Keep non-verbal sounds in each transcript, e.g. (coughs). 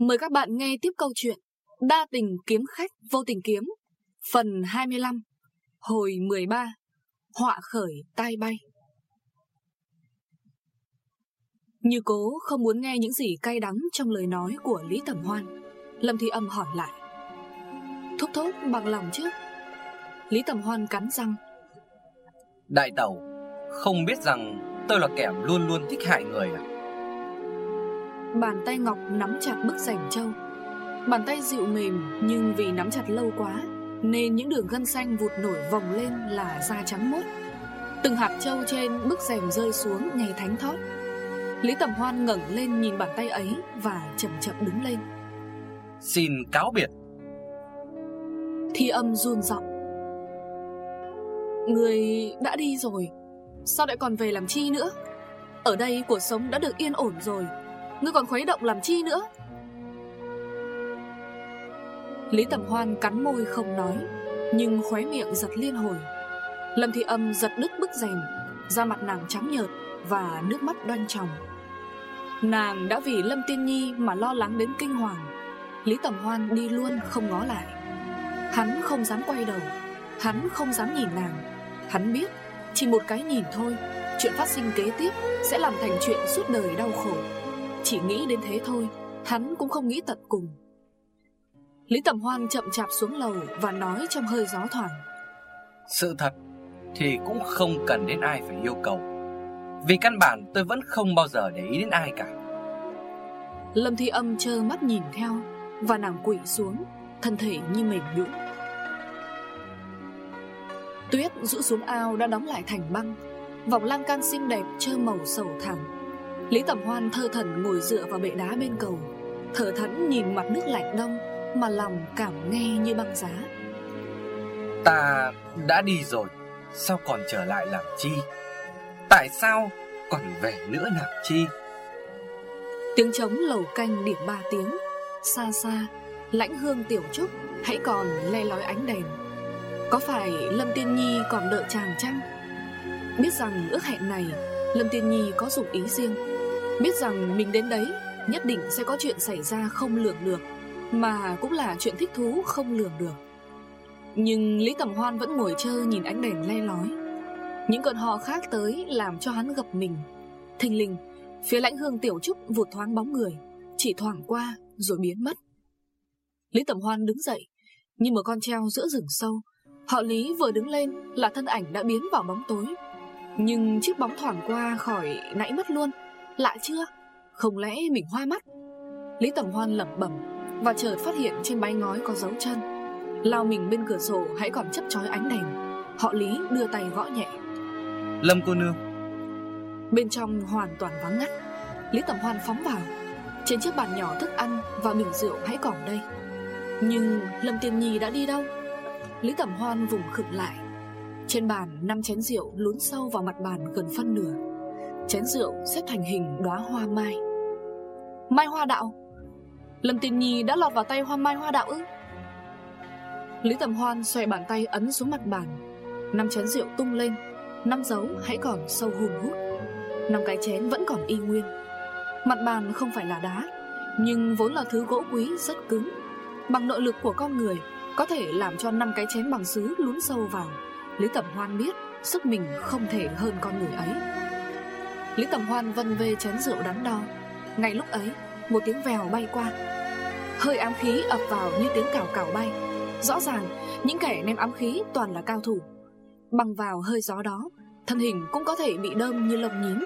Mời các bạn nghe tiếp câu chuyện Đa tình kiếm khách vô tình kiếm, Phần 25 Hồi 13 Họa khởi tai bay. Như cố không muốn nghe những gì cay đắng trong lời nói của Lý Tẩm Hoan, Lâm Thi Âm hỏi lại. Thúc thốt bằng lòng chứ? Lý Tẩm Hoan cắn răng. Đại tẩu, Không biết rằng tôi là kẻ luôn luôn thích hại người à? Bàn tay Ngọc nắm chặt bức rèm trâu. Bàn tay dịu mềm Nhưng vì nắm chặt lâu quá Nên những đường gân xanh vụt nổi vòng lên Là da trắng mốt Từng hạt trâu trên bức rèm rơi xuống Nghe thánh thót. Lý Tầm Hoan ngẩng lên nhìn bàn tay ấy Và chậm chậm đứng lên. Xin cáo biệt. Thi âm run giọng. Người đã đi rồi Sao lại còn về làm chi nữa? Ở đây cuộc sống đã được yên ổn rồi Ngươi còn khuấy động làm chi nữa? Lý Tầm Hoan cắn môi không nói, Nhưng khóe miệng giật liên hồi. Lâm Thị Âm giật đứt bức rèm, Da mặt nàng trắng nhợt Và nước mắt đoan tròng. Nàng đã vì Lâm Tiên Nhi Mà lo lắng đến kinh hoàng. Lý Tầm Hoan đi luôn không ngó lại. Hắn không dám quay đầu, Hắn không dám nhìn nàng. Hắn biết, Chỉ một cái nhìn thôi, Chuyện phát sinh kế tiếp Sẽ làm thành chuyện suốt đời đau khổ. Chỉ nghĩ đến thế thôi Hắn cũng không nghĩ tận cùng. Lý Tầm Hoan chậm chạp xuống lầu Và nói trong hơi gió thoảng. Sự thật Thì cũng không cần đến ai phải yêu cầu Vì căn bản tôi vẫn không bao giờ để ý đến ai cả. Lâm Thi Âm trơ mắt nhìn theo Và nàng quỵ xuống Thân thể như mềm nhũn. Tuyết rũ xuống ao đã đóng lại thành băng Vòng lan can xinh đẹp trơ màu sầu thẳm Lý Tẩm Hoan thơ thần ngồi dựa vào bệ đá bên cầu. Thở thẫn nhìn mặt nước lạnh đông Mà lòng cảm nghe như băng giá. Ta đã đi rồi Sao còn trở lại làm chi? Tại sao còn về nữa làm chi? Tiếng trống lầu canh điểm ba tiếng. Xa xa Lãnh hương tiểu trúc Hãy còn le lói ánh đèn. Có phải Lâm Tiên Nhi còn đợi chàng chăng? Biết rằng ước hẹn này Lâm Tiên Nhi có dụng ý riêng Biết rằng mình đến đấy, Nhất định sẽ có chuyện xảy ra không lường được, Mà cũng là chuyện thích thú không lường được. Nhưng Lý Tầm Hoan vẫn ngồi chơi nhìn ánh đèn le lói. Những cơn hò khác tới Làm cho hắn gặp mình. Thình lình, Phía lãnh hương tiểu trúc vụt thoáng bóng người, Chỉ thoảng qua rồi biến mất. Lý Tầm Hoan đứng dậy Như một con treo giữa rừng sâu, Họ Lý vừa đứng lên là thân ảnh đã biến vào bóng tối. Nhưng chiếc bóng thoảng qua khỏi nãy mất luôn. Lạ chưa? Không lẽ mình hoa mắt? Lý Tầm Hoan lẩm bẩm Và chợt phát hiện trên bãi ngói có dấu chân. Lao mình bên cửa sổ hãy còn chấp chói ánh đèn. Họ Lý đưa tay gõ nhẹ. Lâm cô nương. Bên trong hoàn toàn vắng ngắt. Lý Tầm Hoan phóng vào. Trên chiếc bàn nhỏ thức ăn và bình rượu hãy còn đây. Nhưng Lâm Tiên Nhi đã đi đâu? Lý Tẩm Hoan vùng khựng lại. Trên bàn năm chén rượu lún sâu vào mặt bàn gần phân nửa Chén rượu xếp thành hình đóa hoa mai. Mai hoa đạo, Lâm Tiên Nhi đã lọt vào tay hoa mai hoa đạo ư? Lý Tầm Hoan xoay bàn tay ấn xuống mặt bàn, Năm chén rượu tung lên, Năm dấu hãy còn sâu hùn hút, Năm cái chén vẫn còn y nguyên. Mặt bàn không phải là đá, Nhưng vốn là thứ gỗ quý rất cứng. Bằng nội lực của con người, Có thể làm cho năm cái chén bằng sứ lún sâu vào. Lý Tẩm Hoan biết Sức mình không thể hơn con người ấy. Lý Tầm Hoan vân về chén rượu đắn đo. Ngay lúc ấy, Một tiếng vèo bay qua. Hơi ám khí ập vào như tiếng cào cào bay. Rõ ràng, những kẻ ném ám khí toàn là cao thủ. Bằng vào hơi gió đó, Thân hình cũng có thể bị đơm như lông nhím.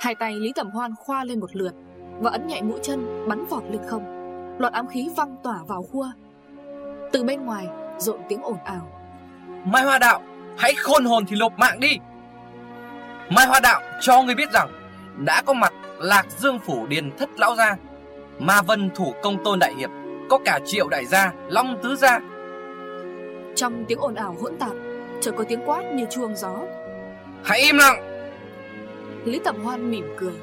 Hai tay Lý Tầm Hoan khoa lên một lượt, Và ấn nhẹ mũi chân, bắn vọt lên không. Loạt ám khí văng tỏa vào khua. Từ bên ngoài, rộn tiếng ồn ào. Mai Hoa Đạo, Hãy khôn hồn thì lột mạng đi. Mai Hoa Đạo cho người biết rằng Đã có mặt Lạc Dương Phủ Điền Thất Lão Gia Ma Vân Thủ Công Tôn Đại Hiệp Có cả Triệu Đại Gia Long Tứ Gia. Trong tiếng ồn ào hỗn tạp Chợt có tiếng quát như chuông gió. Hãy im lặng! Lý Tẩm Hoan mỉm cười.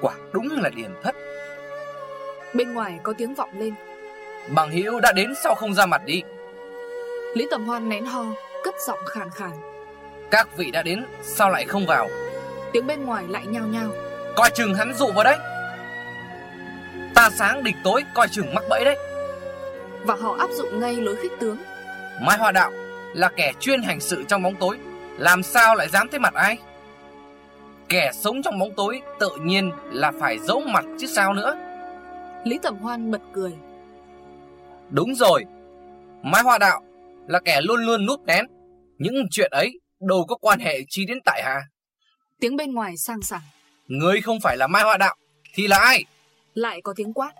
Quả đúng là Điền Thất. Bên ngoài có tiếng vọng lên. Bằng hữu đã đến sao không ra mặt đi? Lý Tầm Hoan nén ho Cất giọng khàn khàn Các vị đã đến sao lại không vào? Tiếng bên ngoài lại nhao nhao. Coi chừng hắn dụ vào đấy. Ta sáng địch tối coi chừng mắc bẫy đấy. Và họ áp dụng ngay lối khích tướng. Mai Hoa Đạo là kẻ chuyên hành sự trong bóng tối. Làm sao lại dám thấy mặt ai? Kẻ sống trong bóng tối tự nhiên là phải giấu mặt chứ sao nữa? Lý Tẩm Hoan bật cười. Đúng rồi. Mai Hoa Đạo là kẻ luôn luôn núp nén Những chuyện ấy đâu có quan hệ chi đến tại hạ Tiếng bên ngoài sang sảng. Ngươi không phải là Mai Hoa Đạo Thì là ai? Lại có tiếng quát.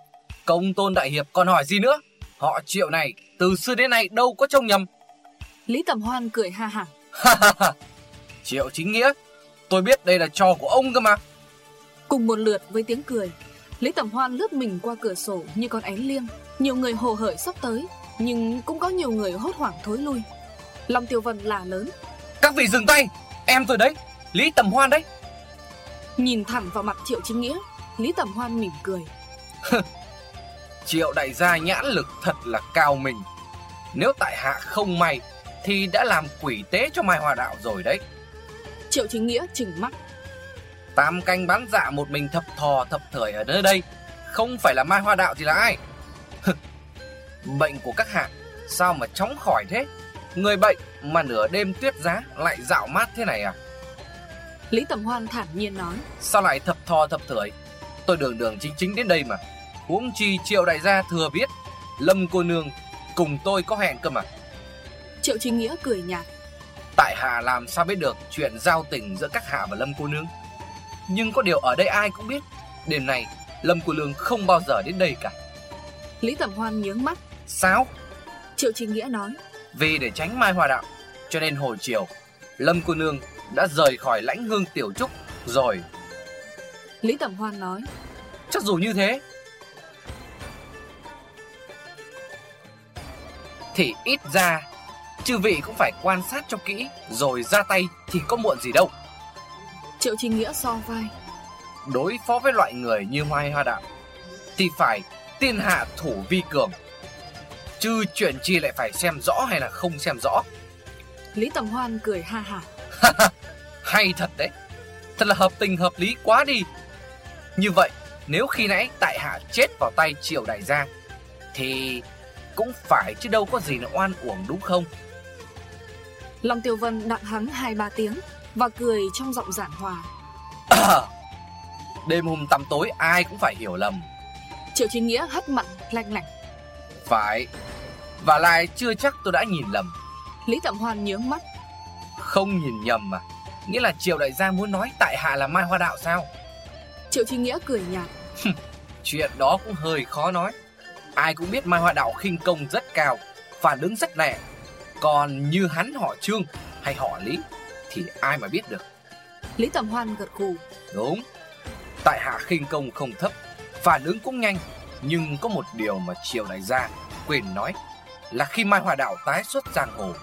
Công tôn đại hiệp còn hỏi gì nữa? Họ triệu này từ xưa đến nay đâu có trông nhầm. Lý Tẩm Hoan cười ha hả. Triệu chính nghĩa Tôi biết đây là trò của ông cơ mà. Cùng một lượt với tiếng cười Lý Tẩm Hoan lướt mình qua cửa sổ như con ánh liêng. Nhiều người hồ hởi sắp tới Nhưng cũng có nhiều người hốt hoảng thối lui. Long Tiêu Vân là lớn Các vị dừng tay. Em tôi đấy. Lý Tầm Hoan đấy. Nhìn thẳng vào mặt Triệu Chính Nghĩa Lý Tầm Hoan mỉm cười. Triệu đại gia nhãn lực thật là cao mình. Nếu tại hạ không may Thì đã làm quỷ tế cho Mai Hòa Đạo rồi đấy. Triệu Chính Nghĩa chừng mắt. Tam canh bán dạ một mình thập thò thập thời ở nơi đây. Không phải là Mai Hoa Đạo thì là ai? Bệnh của các hạ Sao mà chóng khỏi thế Người bệnh mà nửa đêm tuyết giá Lại dạo mát thế này à? Lý Tầm Hoan thản nhiên nói. Sao lại thập thò thập thời Tôi đường đường chính chính đến đây mà. Huống chi triệu đại gia thừa biết Lâm cô nương cùng tôi có hẹn cơ mà. Triệu Chính Nghĩa cười nhạt. Tại hạ làm sao biết được chuyện giao tình giữa các hạ và Lâm cô nương? Nhưng có điều ở đây ai cũng biết Đêm này Lâm cô nương không bao giờ đến đây cả. Lý Tầm Hoan nhướng mắt. Sao? Triệu Chính Nghĩa nói Vì để tránh mai hòa đạo. Cho nên hồi chiều Lâm cô nương đã rời khỏi lãnh hương tiểu trúc Rồi. Lý Tầm Hoan nói Chắc dù như thế Thì ít ra Chư vị cũng phải quan sát cho kỹ Rồi ra tay thì có muộn gì đâu. Triệu Trình Nghĩa so vai. Đối phó với loại người như Mai Hoa Đạo Thì phải tiên hạ thủ vi cường Chứ chuyện chi lại phải xem rõ hay là không xem rõ? Lý Tầm Hoan cười ha hả Hay thật đấy. Thật là hợp tình hợp lý quá đi. Như vậy nếu khi nãy tại hạ chết vào tay triệu đại gia Thì cũng phải chứ đâu có gì là oan uổng đúng không? Long Tiêu Vân đặng hắn hai ba tiếng Và cười trong giọng giản hòa. À, (coughs) Đêm hôm tăm tối ai cũng phải hiểu lầm. Triệu Chính Nghĩa hất mặt lanh lảnh Phải. Và lại chưa chắc tôi đã nhìn lầm. Lý Tẩm Hoan nhướng mắt. Không nhìn nhầm mà Nghĩa là Triệu Đại gia muốn nói tại hạ là Mai Hoa Đạo sao? Triệu Chính Nghĩa cười nhạt. Chuyện đó cũng hơi khó nói. Ai cũng biết Mai Hoa Đạo khinh công rất cao Phản ứng rất lẹ. Còn như hắn họ Trương hay họ Lý Thì ai mà biết được. Lý Tầm Hoan gật gù. Đúng. Tại hạ khinh công không thấp Phản ứng cũng nhanh Nhưng có một điều mà Triều Đại gia quên nói Là khi Mai Hoa Đạo tái xuất giang hồ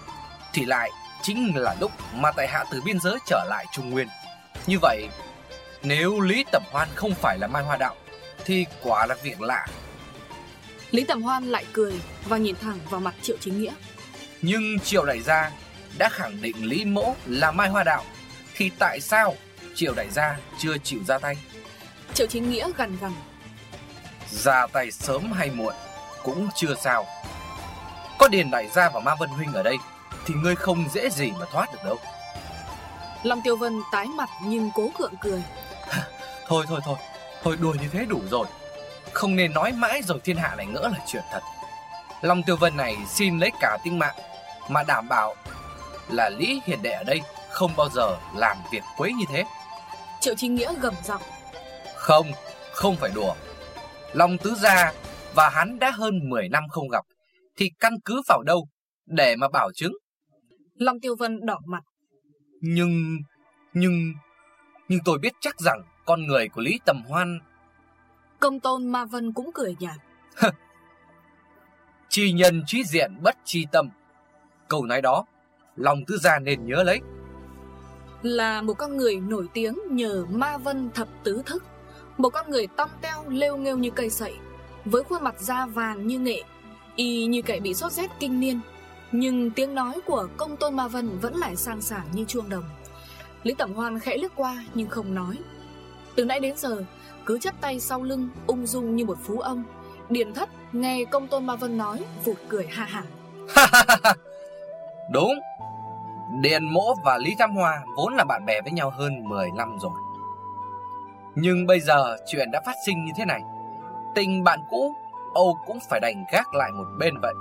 Thì lại chính là lúc mà tại hạ từ biên giới trở lại Trung Nguyên. Như vậy Nếu Lý Tầm Hoan không phải là Mai Hoa Đạo Thì quả là việc lạ. Lý Tầm Hoan lại cười Và nhìn thẳng vào mặt Triệu Chính Nghĩa. Nhưng Triệu Đại gia đã khẳng định Lý Mỗ là Mai Hoa Đạo Thì tại sao Triệu Đại gia chưa chịu ra tay? Triệu Chính Nghĩa gần gần Ra tay sớm hay muộn Cũng chưa sao. Có Điền Đại gia và Ma Vân Huynh ở đây Thì ngươi không dễ gì mà thoát được đâu. Long Tiêu Vân tái mặt nhưng cố gượng cười. (laughs) Thôi thôi thôi. Thôi đùa như thế đủ rồi. Không nên nói mãi rồi thiên hạ lại ngỡ là chuyện thật. Long Tiêu Vân này xin lấy cả tinh mạng Mà đảm bảo là Lý Hiền Đệ ở đây Không bao giờ làm việc quấy như thế. Triệu Chính Nghĩa gầm giọng. Không, không phải đùa Long Tứ Gia và hắn đã hơn 10 năm không gặp Thì căn cứ vào đâu để mà bảo chứng? Long Tiêu Vân đỏ mặt. Nhưng, nhưng, nhưng tôi biết chắc rằng con người của Lý Tầm Hoan Công tôn Ma Vân cũng cười nhạt. Chi nhân trí diện bất chi tâm. Câu nói đó Long Tứ Gia nên nhớ lấy. Là một con người nổi tiếng nhờ Ma Vân thập tứ thức một con người tong teo, lêu nghêu như cây sậy, Với khuôn mặt da vàng như nghệ, Y như kẻ bị sốt rét kinh niên. Nhưng tiếng nói của công tôn Ma Vân vẫn lại sang sảng như chuông đồng. Lý Tẩm Hoan khẽ lướt qua nhưng không nói. Từ nãy đến giờ, Cứ chắp tay sau lưng, ung dung như một phú ông. Điền thất nghe công tôn Ma Vân nói, Vụt cười ha hả. Đúng. Điền mỗ và Lý Tam Hoa Vốn là bạn bè với nhau hơn 10 năm rồi. Nhưng bây giờ chuyện đã phát sinh như thế này. Tình bạn cũ Âu cũng phải đành gác lại một bên vậy.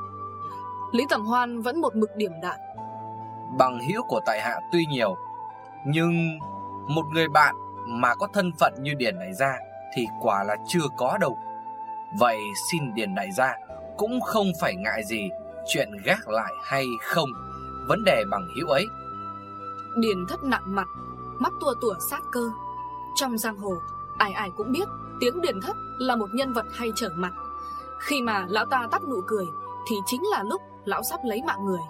Lý Tẩm Hoan vẫn một mực điểm đạn Bằng hữu của tại hạ tuy nhiều Nhưng một người bạn mà có thân phận như Điền đại gia Thì quả là chưa có đâu. Vậy xin Điền đại gia Cũng không phải ngại gì Chuyện gác lại hay không Vấn đề bằng hữu ấy. Điền thất nặng mặt Mắt tua tủa sát cơ trong giang hồ Ai ai cũng biết Tiếng Điền thất là một nhân vật hay trở mặt. Khi mà lão ta tắt nụ cười Thì chính là lúc lão sắp lấy mạng người.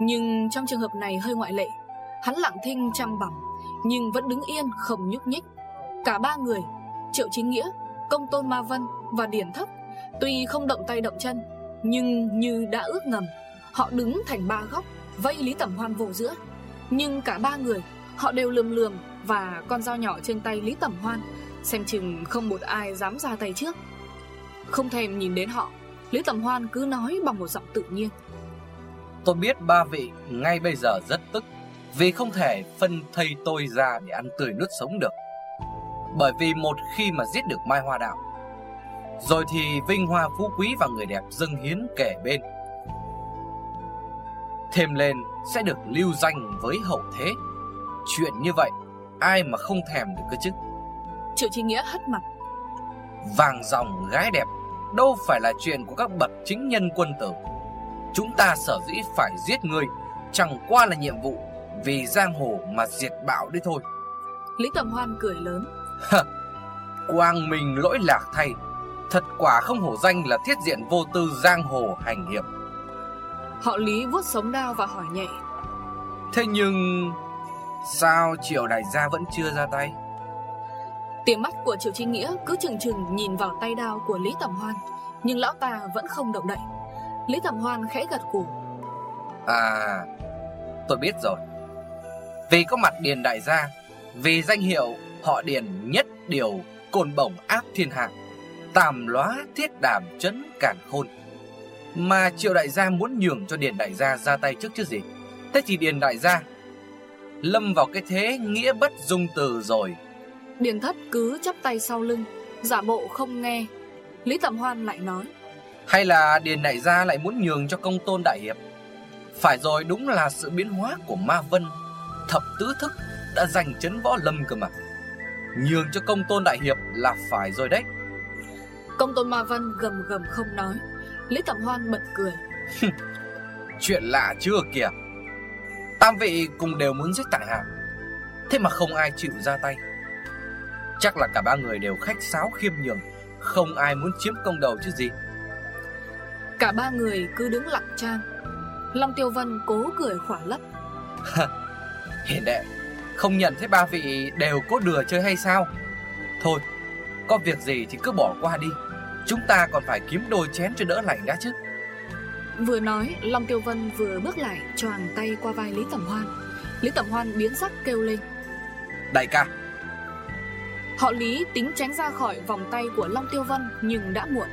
Nhưng trong trường hợp này hơi ngoại lệ Hắn lặng thinh chăm bẩm Nhưng vẫn đứng yên không nhúc nhích. Cả ba người Triệu Chính Nghĩa, Công Tôn Ma Vân và Điển Thất Tuy không động tay động chân Nhưng như đã ước ngầm Họ đứng thành ba góc Vây Lý Tẩm Hoan vô giữa. Nhưng cả ba người Họ đều lườm lườm Và con dao nhỏ trên tay Lý Tẩm Hoan, Xem chừng không một ai dám ra tay trước. Không thèm nhìn đến họ, Lý Tẩm Hoan cứ nói bằng một giọng tự nhiên. Tôi biết ba vị ngay bây giờ rất tức, Vì không thể phân thây tôi ra để ăn tươi nuốt sống được. Bởi vì một khi mà giết được Mai Hoa Đạo Rồi thì vinh hoa phú quý và người đẹp dâng hiến kể bên, Thêm lên sẽ được lưu danh với hậu thế. Chuyện như vậy ai mà không thèm được cơ chứ? Triệu Chi Nghĩa hất mặt. Vàng dòng gái đẹp Đâu phải là chuyện của các bậc chính nhân quân tử. Chúng ta sở dĩ phải giết người Chẳng qua là nhiệm vụ Vì giang hồ mà diệt bạo đấy thôi. Lý Tầm Hoan cười lớn. Quang mình lỗi lạc thay Thật quả không hổ danh là thiết diện vô tư giang hồ hành hiệp. Họ Lý vuốt sống đao và hỏi nhẹ. Thế nhưng Sao Triệu Đại Gia vẫn chưa ra tay? Tiếng mắt của Triệu Trinh Nghĩa cứ chừng chừng nhìn vào tay đao của Lý Tầm Hoan Nhưng lão ta vẫn không động đậy. Lý Tầm Hoan khẽ gật cù. À Tôi biết rồi. Vì có mặt Điền Đại Gia Vì danh hiệu họ Điền nhất điều Cồn bổng áp thiên hạ Tàm lóa thiết đảm chấn cản khôn. Mà Triệu Đại Gia muốn nhường cho Điền Đại Gia ra tay trước chứ gì? Thế thì Điền Đại Gia Lâm vào cái thế nghĩa bất dung từ rồi. Điền thất cứ chắp tay sau lưng Giả bộ không nghe. Lý Tầm Hoan lại nói Hay là Điền Đại Gia lại muốn nhường cho công tôn Đại Hiệp? Phải rồi đúng là sự biến hóa của Ma Vân. Thập tứ thức đã giành chấn võ lâm cơ mà. Nhường cho công tôn Đại Hiệp là phải rồi đấy. Công tôn Ma Vân gầm gầm không nói. Lý Tầm Hoan bật cười. (laughs) Chuyện lạ chưa kìa Tam vị cùng đều muốn giết tại hạ. Thế mà không ai chịu ra tay. Chắc là cả ba người đều khách sáo khiêm nhường Không ai muốn chiếm công đầu chứ gì. Cả ba người cứ đứng lặng trang. Long Tiêu Vân cố cười khỏa lấp. Hiền đệ Không nhận thấy ba vị đều có đùa chơi hay sao? Thôi Có việc gì thì cứ bỏ qua đi. Chúng ta còn phải kiếm đôi chén cho đỡ lạnh đã chứ Vừa nói Long Tiêu Vân vừa bước lại choàng tay qua vai Lý Tẩm Hoan. Lý Tẩm Hoan biến sắc kêu lên. Đại ca. Họ Lý tính tránh ra khỏi vòng tay của Long Tiêu Vân nhưng đã muộn.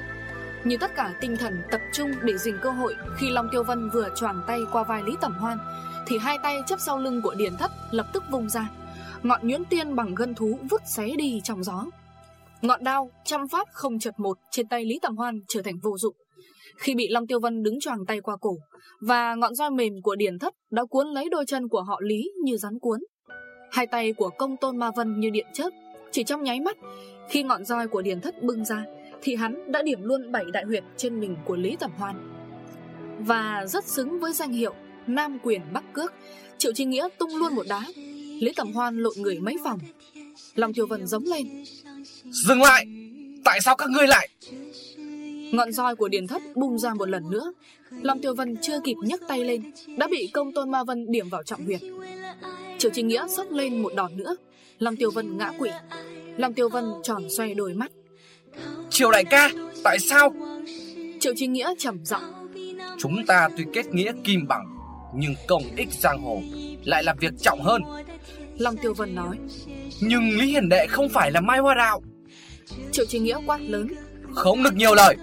Nhưng tất cả tinh thần tập trung để dình cơ hội Khi Long Tiêu Vân vừa choàng tay qua vai Lý Tẩm Hoan Thì hai tay chấp sau lưng của Điền Thất lập tức vung ra. Ngọn nhuyễn tiên bằng gân thú vút xé đi trong gió. Ngọn đao trăm phát không chật một trên tay Lý Tẩm Hoan trở thành vô dụng khi bị Long Tiêu Vân đứng choàng tay qua cổ. Và ngọn roi mềm của Điền Thất đã cuốn lấy đôi chân của họ Lý như rắn cuốn. Hai tay của công tôn Ma Vân như điện chớp. Chỉ trong nháy mắt, Khi ngọn roi của Điền Thất bưng ra, Thì hắn đã điểm luôn bảy đại huyệt trên mình của Lý Tẩm Hoan. Và rất xứng với danh hiệu Nam quyền Bắc cước, Triệu Trinh Nghĩa tung luôn một đá. Lý Tẩm Hoan lộn người mấy vòng. Lòng Thiều Vân giống lên. Dừng lại! Tại sao các ngươi lại Ngọn roi của Điền Thất bung ra một lần nữa. Long Tiêu Vân chưa kịp nhấc tay lên Đã bị công tôn Ma Vân điểm vào trọng huyệt Triệu Trinh Nghĩa sốc lên một đòn nữa. Long Tiêu Vân ngã quỵ. Long Tiêu Vân tròn xoay đôi mắt. Triều đại ca Tại sao? Triệu Trí Nghĩa trầm giọng. Chúng ta tuy kết nghĩa kim bằng Nhưng công ích giang hồ Lại là việc trọng hơn. Long Tiêu Vân nói. Nhưng Lý Hiền Đệ không phải là Mai Hoa Đạo Triệu Chính Nghĩa quát lớn. Không được nhiều lời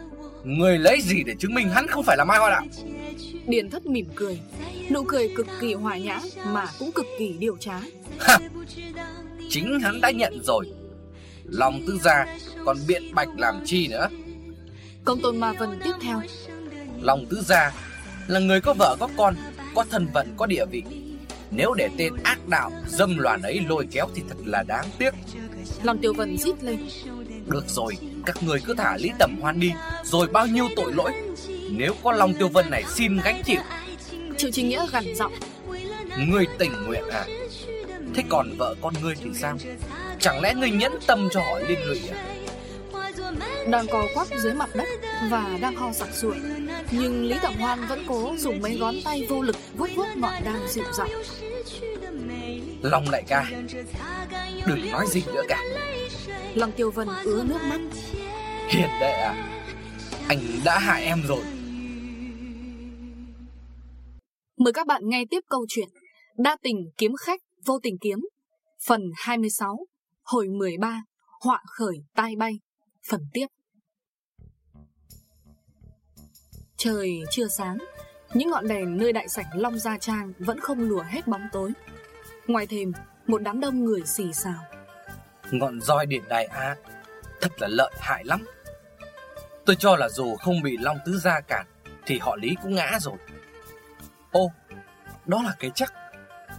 Người lấy gì để chứng minh hắn không phải là Mai Hoa Đạo? Điền thất mỉm cười Nụ cười cực kỳ hòa nhã Mà cũng cực kỳ điều trá ha, Chính hắn đã nhận rồi. Lòng tư gia Còn biện bạch làm chi nữa? Công tôn Ma Vân tiếp theo. Lòng tứ gia Là người có vợ có con Có thân phận có địa vị. Nếu để tên ác đạo Dâm loạn ấy lôi kéo thì thật là đáng tiếc. Lòng Tiêu Vân rít lên. Được rồi Các người cứ thả Lý Tẩm Hoan đi Rồi bao nhiêu tội lỗi. Nếu có Long Tiêu Vân này xin gánh chịu. Triệu Chính Nghĩa gằn giọng. Ngươi tình nguyện à? Thế còn vợ con ngươi thì sao? Chẳng lẽ ngươi nhẫn tâm cho họ liên lụy à? Đang co quắp dưới mặt đất Và đang ho sặc sụa Nhưng Lý Tẩm Hoan vẫn cố dùng mấy ngón tay vô lực vuốt vuốt ngọn đao dịu giọng. Long đại ca Đừng nói gì nữa cả Long Tiêu Vân ứa nước mắt. Hiền đệ à Anh đã hại em rồi. Mời các bạn nghe tiếp câu chuyện Đa tình kiếm khách vô tình kiếm. Phần 26 Hồi 13 Họa khởi tai bay. Phần tiếp. Trời chưa sáng Những ngọn đèn nơi đại sảnh Long Gia Trang Vẫn không lùa hết bóng tối. Ngoài thềm Một đám đông người xì xào Ngọn roi điện đài A. Thật là lợi hại lắm. Tôi cho là dù không bị Long Tứ Gia cản, Thì họ Lý cũng ngã rồi. Ô, Đó là cái chắc.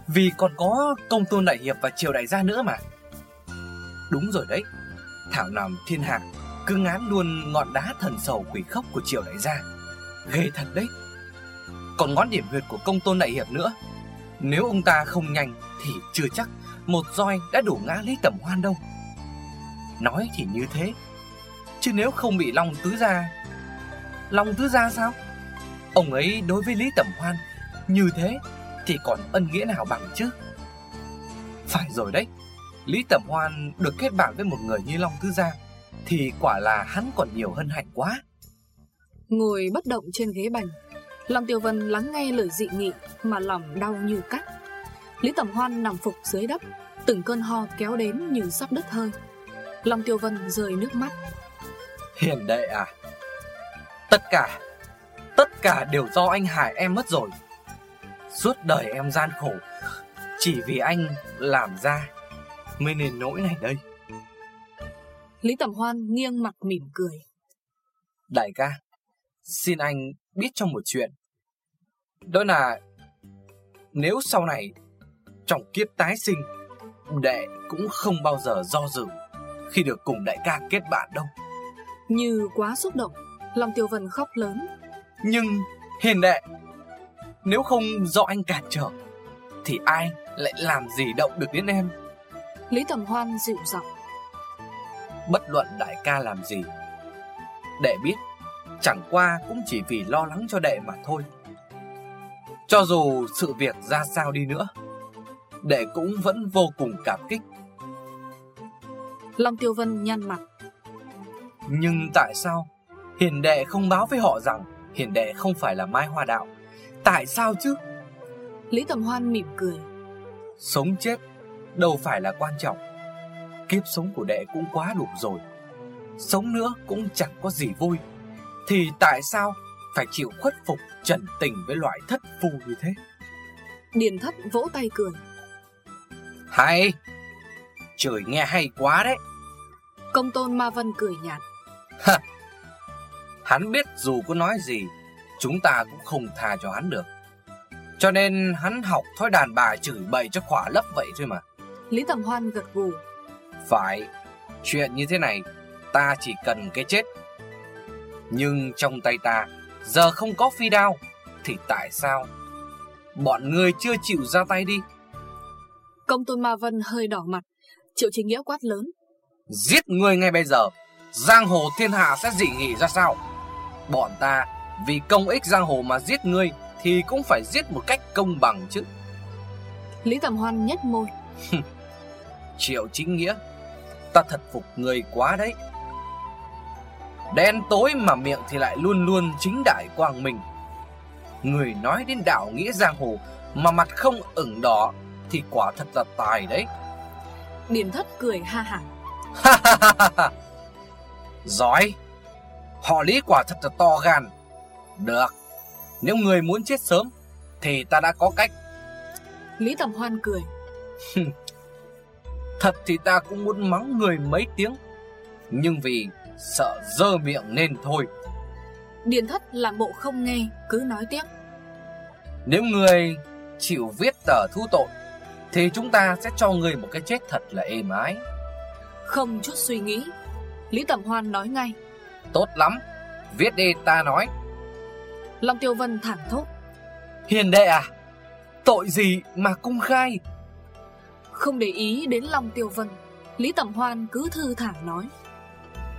Vì còn có công tôn đại hiệp và triều đại gia nữa mà. Đúng rồi đấy. Thảo nằm thiên hạ Cứ ngán luôn ngọn đá thần sầu quỷ khóc của triều đại gia. Ghê thật đấy. Còn ngón điểm huyệt của công tôn đại hiệp nữa. Nếu ông ta không nhanh Thì chưa chắc Một roi đã đủ ngã lấy tẩm hoan đâu. Nói thì như thế, Chứ nếu không bị Long Tứ Gia, Long Tứ Gia sao? Ông ấy đối với Lý Tẩm Hoan Như thế Thì còn ân nghĩa nào bằng chứ? Phải rồi đấy, Lý Tẩm Hoan được kết bạn với một người như Long Tứ Gia Thì quả là hắn còn nhiều hân hạnh quá. Ngồi bất động trên ghế bành Long Tiêu Vân lắng nghe lời dị nghị Mà lòng đau như cắt. Lý Tẩm Hoan nằm phục dưới đất Từng cơn ho kéo đến như sắp đứt hơi. Long Tiêu Vân rơi nước mắt. Hiền đệ à Tất cả Tất cả đều do anh hại em mất rồi. Suốt đời em gian khổ Chỉ vì anh làm ra Mới nên nỗi này đây. Lý Tẩm Hoan nghiêng mặt mỉm cười. Đại ca Xin anh biết cho một chuyện. Đó là Nếu sau này Trong kiếp tái sinh Đệ cũng không bao giờ do dự Khi được cùng đại ca kết bạn đâu. Như quá xúc động Long Tiêu Vân khóc lớn. Nhưng hiền đệ Nếu không do anh cản trở Thì ai lại làm gì động được đến em? Lý Tầm Hoan dịu giọng. Bất luận đại ca làm gì Đệ biết Chẳng qua cũng chỉ vì lo lắng cho đệ mà thôi. Cho dù sự việc ra sao đi nữa Đệ cũng vẫn vô cùng cảm kích. Long Tiêu Vân nhăn mặt. Nhưng tại sao? Hiền đệ không báo với họ rằng Hiền đệ không phải là Mai Hoa Đạo. Tại sao chứ? Lý Tầm Hoan mỉm cười. Sống chết đâu phải là quan trọng. Kiếp sống của đệ cũng quá đủ rồi. Sống nữa cũng chẳng có gì vui Thì tại sao phải chịu khuất phục trần tình với loại thất phu như thế? Điền thất vỗ tay cười. Hay Trời nghe hay quá đấy. Công tôn Ma Vân cười nhạt. Ha Hắn biết dù có nói gì Chúng ta cũng không tha cho hắn được. Cho nên hắn học thói đàn bà chửi bậy cho khỏa lấp vậy thôi mà. Lý Tầm Hoan gật gù. Phải Chuyện như thế này Ta chỉ cần cái chết Nhưng trong tay ta Giờ không có phi đao Thì tại sao? Bọn người chưa chịu ra tay đi. Công tôn Ma Vân hơi đỏ mặt Triệu Chính Nghĩa quát lớn. Giết người ngay bây giờ Giang hồ thiên hạ sẽ dị nghị ra sao? Bọn ta Vì công ích giang hồ mà giết ngươi Thì cũng phải giết một cách công bằng chứ. Lý Tầm Hoan nhếch môi. (laughs) Triệu chính nghĩa Ta thật phục người quá đấy Đen tối mà miệng thì lại luôn luôn chính đại quang minh Người nói đến đạo nghĩa giang hồ Mà mặt không ửng đỏ thì quả thật là tài đấy. Điền thất cười ha hả. Giỏi. Họ lý quả thật là to gan. Được. Nếu người muốn chết sớm Thì ta đã có cách. Lý Tầm Hoan cười. (laughs) Thật thì ta cũng muốn mắng người mấy tiếng. Nhưng vì sợ dơ miệng nên thôi. Điền thất làm bộ không nghe Cứ nói tiếp. Nếu người chịu viết tờ thu tội Thì chúng ta sẽ cho người một cái chết thật là êm ái. Không chút suy nghĩ Lý Tầm Hoan nói ngay. Tốt lắm Viết đi ta nói. Long Tiêu Vân thẳng thốt. Hiền đệ à Tội gì mà cung khai? Không để ý đến Long Tiêu Vân Lý Tầm Hoan cứ thư thả nói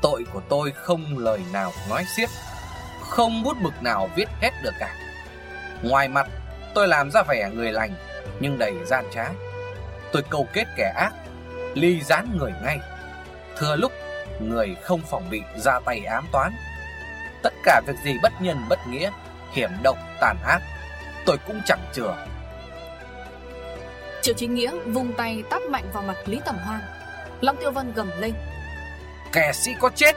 Tội của tôi không lời nào nói xiết, Không bút mực nào viết hết được cả. Ngoài mặt, tôi làm ra vẻ người lành, Nhưng đầy gian trá. Tôi câu kết kẻ ác, Ly gián người ngay. Thừa lúc, người không phòng bị ra tay ám toán. Tất cả việc gì bất nhân bất nghĩa, Hiểm độc tàn ác, Tôi cũng chẳng chừa. Triệu Chính Nghĩa vung tay tát mạnh vào mặt Lý Tầm Hoan. Long Tiêu Vân gầm lên. Kẻ sĩ có chết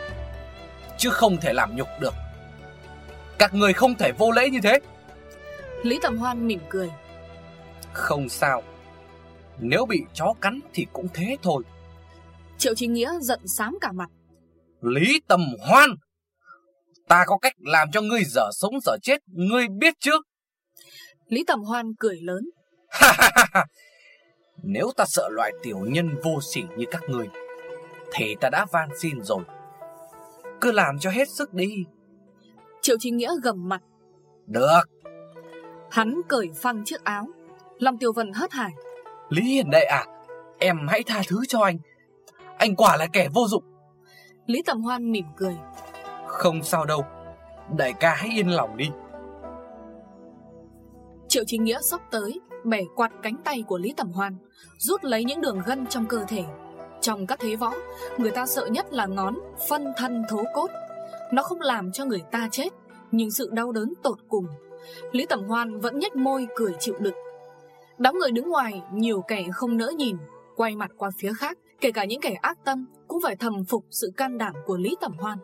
Chứ không thể làm nhục được. Các người không thể vô lễ như thế. Lý Tầm Hoan mỉm cười. Không sao. Nếu bị chó cắn thì cũng thế thôi. Triệu Chính Nghĩa giận xám cả mặt. Lý Tầm Hoan Ta có cách làm cho ngươi dở sống dở chết Ngươi biết trước Lý Tầm Hoan cười lớn. Nếu ta sợ loại tiểu nhân vô sỉ như các ngươi Thì ta đã van xin rồi. Cứ làm cho hết sức đi. Triệu Chính Nghĩa gầm mặt. Được. Hắn cởi phăng chiếc áo. Long Tiêu Vân hất hải. Lý Hiền Đệ à Em hãy tha thứ cho anh. Anh quả là kẻ vô dụng. Lý Tầm Hoan mỉm cười. Không sao đâu. Đại ca hãy yên lòng đi. Triệu Chính Nghĩa sóc tới Bẻ quạt cánh tay của Lý Tầm Hoan Rút lấy những đường gân trong cơ thể Trong các thế võ Người ta sợ nhất là ngón Phân thân thố cốt. Nó không làm cho người ta chết Nhưng sự đau đớn tột cùng. Lý Tầm Hoan vẫn nhếch môi cười chịu đựng. Đám người đứng ngoài Nhiều kẻ không nỡ nhìn Quay mặt qua phía khác Kể cả những kẻ ác tâm Cũng phải thầm phục sự can đảm của Lý Tầm Hoan.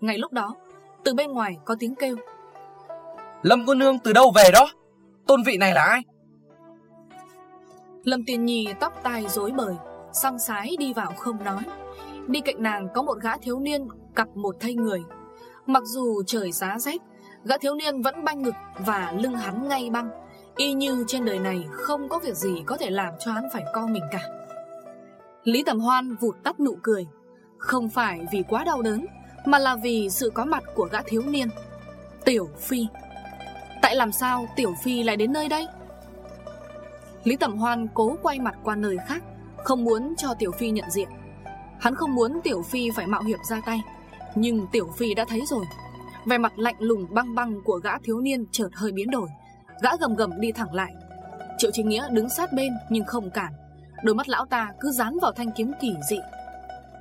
Ngay lúc đó Từ bên ngoài có tiếng kêu. Lâm cô nương từ đâu về đó? Tôn vị này là ai? Lâm Tiên Nhi tóc tai rối bời Song sái đi vào không nói. Đi cạnh nàng có một gã thiếu niên Cặp một thây người. Mặc dù trời giá rét, Gã thiếu niên vẫn banh ngực và lưng hắn ngay băng. Y như trên đời này Không có việc gì có thể làm cho hắn phải co mình cả. Lý Tầm Hoan vụt tắt nụ cười. Không phải vì quá đau đớn, Mà là vì sự có mặt của gã thiếu niên. Tiểu Phi. Tại làm sao Tiểu Phi lại đến nơi đây? Lý Tẩm Hoan cố quay mặt qua nơi khác. Không muốn cho Tiểu Phi nhận diện. Hắn không muốn Tiểu Phi phải mạo hiểm ra tay, Nhưng Tiểu Phi đã thấy rồi. Về mặt lạnh lùng băng băng của gã thiếu niên chợt hơi biến đổi. Gã gầm gầm đi thẳng lại. Triệu Chính Nghĩa đứng sát bên nhưng không cản. Đôi mắt lão ta cứ dán vào thanh kiếm kỳ dị.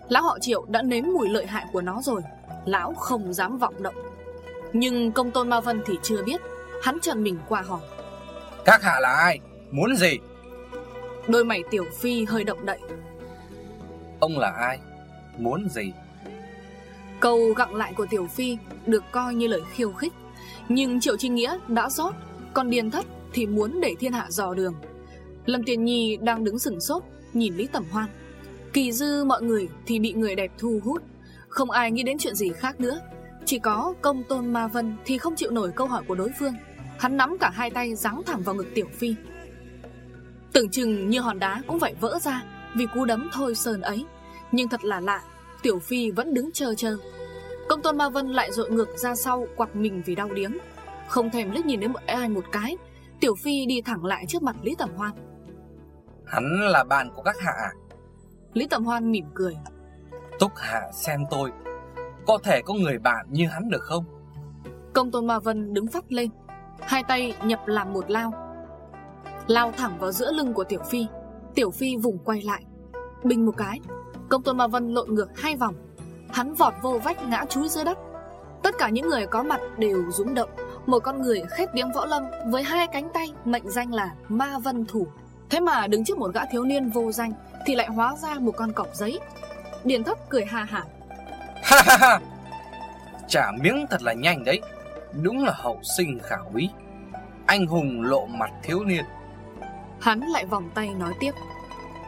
Lão họ Triệu đã nếm mùi lợi hại của nó rồi, Lão không dám vọng động. Nhưng công tôn Ma Vân thì chưa biết, Hắn trần mình qua hỏi. Các hạ là ai? Muốn gì? Đôi mày Tiểu Phi hơi động đậy. Ông là ai? Muốn gì? Câu gặng lại của Tiểu Phi Được coi như lời khiêu khích. Nhưng Triệu Trinh Nghĩa đã rót Còn Điền Thất thì muốn để thiên hạ dò đường. Lâm Tiền Nhi đang đứng sừng sốt Nhìn Lý Tẩm Hoan. Kỳ dư mọi người thì bị người đẹp thu hút. Không ai nghĩ đến chuyện gì khác nữa. Chỉ có công tôn Ma Vân Thì không chịu nổi câu hỏi của đối phương. Hắn nắm cả hai tay giáng thẳng vào ngực Tiểu Phi Tưởng chừng như hòn đá cũng phải vỡ ra Vì cú đấm thôi sơn ấy. Nhưng thật là lạ Tiểu Phi vẫn đứng chờ chờ. Công tôn Ma Vân lại dội ngược ra sau Quặc mình vì đau điếng. Không thèm liếc nhìn đến một ai một cái Tiểu Phi đi thẳng lại trước mặt Lý Tẩm Hoan. Hắn là bạn của các hạ à? Lý Tẩm Hoan mỉm cười. Túc hạ xem tôi Có thể có người bạn như hắn được không? Công tôn Ma Vân đứng phát lên Hai tay nhập làm một lao Lao thẳng vào giữa lưng của Tiểu Phi. Tiểu Phi vùng quay lại. Bình một cái, Công tôn Ma Vân lộn ngược hai vòng. Hắn vọt vô vách ngã chúi dưới đất. Tất cả những người có mặt đều rúng động. Một con người khét tiếng võ lâm Với hai cánh tay mệnh danh là Ma Vân Thủ. Thế mà đứng trước một gã thiếu niên vô danh Thì lại hóa ra một con cọc giấy. Điền thấp cười ha hả. Ha ha ha. Trả miếng thật là nhanh đấy. Đúng là hậu sinh khả quý. Anh hùng lộ mặt thiếu niên. Hắn lại vòng tay nói tiếp.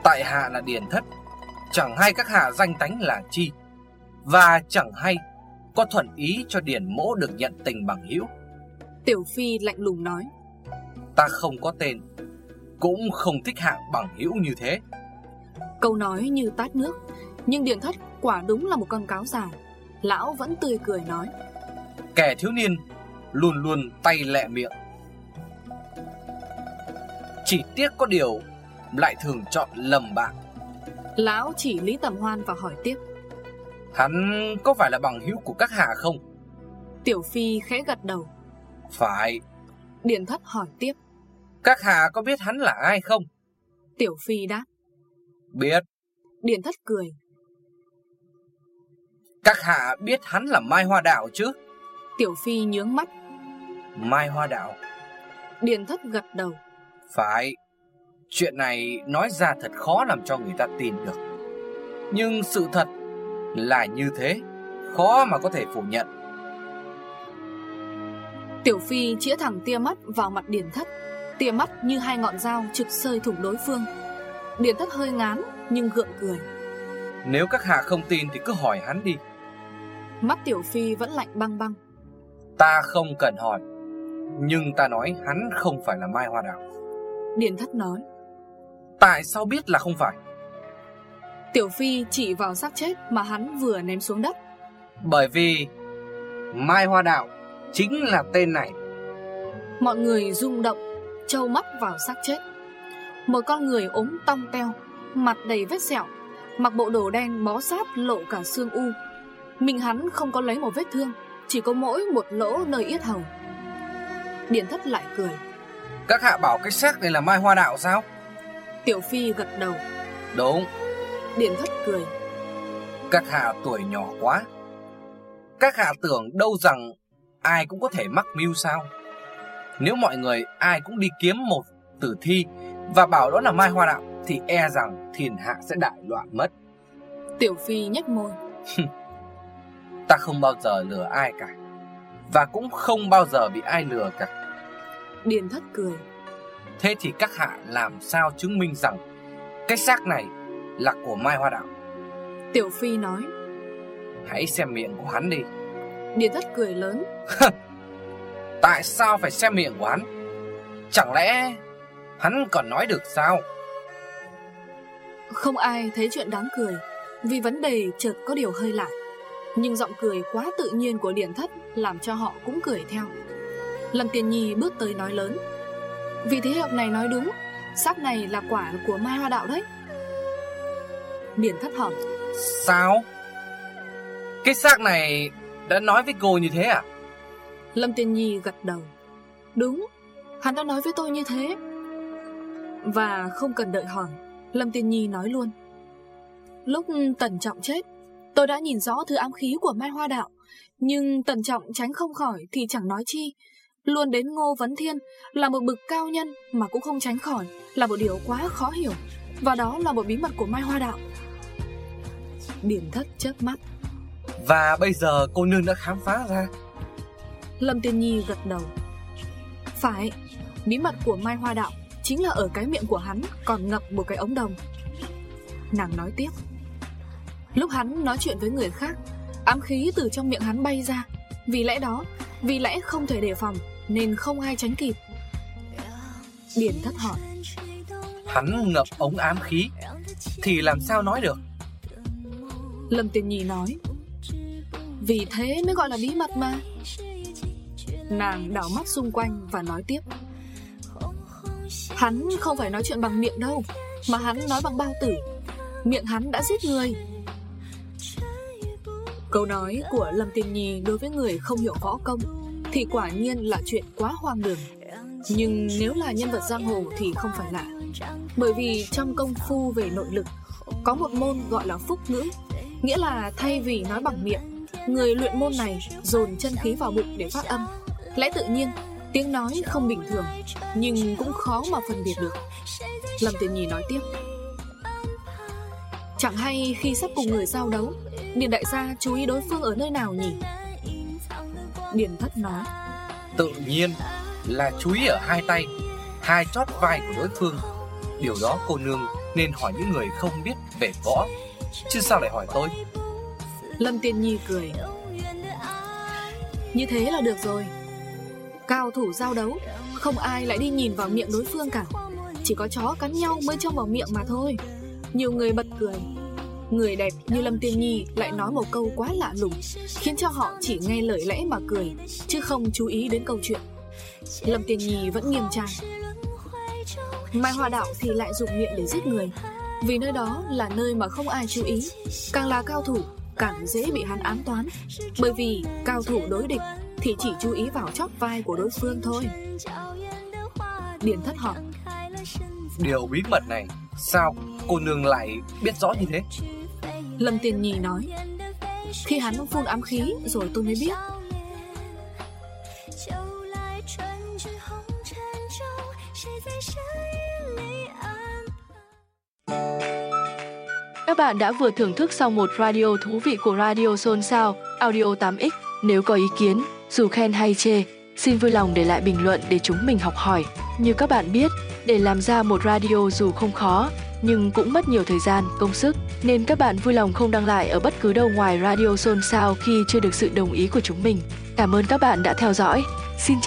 Tại hạ là Điền Thất Chẳng hay các hạ danh tánh là chi? Và chẳng hay Có thuận ý cho Điền mỗ được nhận tình bằng hữu? Tiểu Phi lạnh lùng nói. Ta không có tên Cũng không thích hạng bằng hữu như thế. Câu nói như tát nước Nhưng Điền Thất quả đúng là một con cáo già. Lão vẫn tươi cười nói. Kẻ thiếu niên Luôn luôn tay lẹ miệng Chỉ tiếc có điều Lại thường chọn lầm bạn. Lão chỉ Lý Tầm Hoan và hỏi tiếp. Hắn có phải là bằng hữu của các hạ không? Tiểu Phi khẽ gật đầu. Phải. Điền Thất hỏi tiếp. Các hạ có biết hắn là ai không? Tiểu Phi đáp. Biết. Điền Thất cười. Các hạ biết hắn là Mai Hoa Đạo chứ? Tiểu Phi nhướng mắt. Mai Hoa Đạo. Điền Thất gật đầu Phải. Chuyện này nói ra thật khó làm cho người ta tin được. Nhưng sự thật là như thế Khó mà có thể phủ nhận. Tiểu Phi chĩa thẳng tia mắt vào mặt Điền Thất. Tia mắt như hai ngọn dao trực sơi thủng đối phương. Điền Thất hơi ngán nhưng gượng cười. Nếu các hạ không tin thì cứ hỏi hắn đi. Mắt Tiểu Phi vẫn lạnh băng băng. Ta không cần hỏi Nhưng ta nói hắn không phải là Mai Hoa Đạo Điền Thất nói. Tại sao biết là không phải? Tiểu Phi chỉ vào xác chết mà hắn vừa ném xuống đất. Bởi vì Mai Hoa Đạo chính là tên này. Mọi người rung động Trâu mắt vào xác chết. Một con người ốm tong teo Mặt đầy vết sẹo Mặc bộ đồ đen bó sát lộ cả xương u. Mình hắn không có lấy một vết thương Chỉ có mỗi một lỗ nơi yết hầu. Điền thất lại cười Các hạ bảo cái xác này là Mai Hoa Đạo sao? Tiểu Phi gật đầu. Đúng. Điền thất cười. Các hạ tuổi nhỏ quá. Các hạ tưởng đâu rằng Ai cũng có thể mắc mưu sao? Nếu mọi người ai cũng đi kiếm một tử thi Và bảo đó là Mai Hoa Đạo Thì e rằng thiên hạ sẽ đại loạn mất. Tiểu Phi nhếch môi. Ta không bao giờ lừa ai cả Và cũng không bao giờ bị ai lừa cả Điền thất cười. Thế thì các hạ làm sao chứng minh rằng Cái xác này là của Mai Hoa Đạo Tiểu Phi nói. Hãy xem miệng của hắn đi. Điền thất cười lớn. Tại sao phải xem miệng của hắn? Chẳng lẽ Hắn còn nói được sao? Không ai thấy chuyện đáng cười Vì vấn đề chợt có điều hơi lạ. Nhưng giọng cười quá tự nhiên của Điền Thất Làm cho họ cũng cười theo Lâm Tiền Nhi bước tới nói lớn. Vì thế học này nói đúng Xác này là quả của Mai Hoa Đạo đấy. Điền Thất hỏi. Sao? Cái xác này đã nói với cô như thế à? Lâm Tiên Nhi gật đầu. Đúng Hắn đã nói với tôi như thế. Và không cần đợi hỏi Lâm Tiên Nhi nói luôn. Lúc Tần Trọng chết Tôi đã nhìn rõ thứ ám khí của Mai Hoa Đạo Nhưng Tần Trọng tránh không khỏi Thì chẳng nói chi Luôn đến Ngô Vấn Thiên Là một bực cao nhân mà cũng không tránh khỏi Là một điều quá khó hiểu. Và đó là một bí mật của Mai Hoa Đạo. Điển thất chớp mắt. Và bây giờ cô nương đã khám phá ra. Lâm Tiên Nhi gật đầu. Phải Bí mật của Mai Hoa Đạo Chính là ở cái miệng của hắn Còn ngập một cái ống đồng. Nàng nói tiếp. Lúc hắn nói chuyện với người khác Ám khí từ trong miệng hắn bay ra. Vì lẽ đó Vì lẽ không thể đề phòng Nên không ai tránh kịp. Điển thất hỏi. Hắn ngập ống ám khí Thì làm sao nói được? Lâm Tiên Nhi nói. Vì thế mới gọi là bí mật mà. Nàng đảo mắt xung quanh và nói tiếp. Hắn không phải nói chuyện bằng miệng đâu Mà hắn nói bằng bao tử. Miệng hắn đã giết người. Câu nói của Lâm Tiên Nhi đối với người không hiểu võ công thì quả nhiên là chuyện quá hoang đường. Nhưng nếu là nhân vật giang hồ thì không phải lạ. Bởi vì trong công phu về nội lực, Có một môn gọi là phúc ngữ, Nghĩa là thay vì nói bằng miệng, Người luyện môn này dồn chân khí vào bụng để phát âm. Lẽ tự nhiên, Tiếng nói không bình thường, Nhưng cũng khó mà phân biệt được. Lâm Tiền Nhì nói tiếp. Chẳng hay khi sắp cùng người giao đấu, Điện đại gia chú ý đối phương ở nơi nào nhỉ? Điền thất nói Tự nhiên là chú ý ở hai tay Hai chót vai của đối phương. Điều đó cô nương nên hỏi những người không biết về võ Chứ sao lại hỏi tôi? Lâm Tiên Nhi cười. Như thế là được rồi. Cao thủ giao đấu Không ai lại đi nhìn vào miệng đối phương cả. Chỉ có chó cắn nhau mới cho vào miệng mà thôi. Nhiều người bật cười Người đẹp như Lâm Tiên Nhi lại nói một câu quá lạ lùng, Khiến cho họ chỉ nghe lời lẽ mà cười, Chứ không chú ý đến câu chuyện. Lâm Tiên Nhi vẫn nghiêm trang. Mai Hoa Đạo thì lại dùng miệng để giết người, Vì nơi đó là nơi mà không ai chú ý, Càng là cao thủ, Càng dễ bị hắn ám toán. Bởi vì cao thủ đối địch Thì chỉ chú ý vào chóp vai của đối phương thôi. Điền thất hỏi Điều bí mật này Sao cô nương lại biết rõ như thế Lâm Tiền Nhì nói Khi hắn phun ám khí rồi tôi mới biết Các bạn đã vừa thưởng thức xong một radio thú vị của Radio Xôn Sao, Audio 8X. Nếu có ý kiến, dù khen hay chê, xin vui lòng để lại bình luận để chúng mình học hỏi. Như các bạn biết, để làm ra một radio dù không khó, nhưng cũng mất nhiều thời gian, công sức, nên các bạn vui lòng không đăng lại ở bất cứ đâu ngoài Radio Xôn xao khi chưa được sự đồng ý của chúng mình. Cảm ơn các bạn đã theo dõi. Xin chào.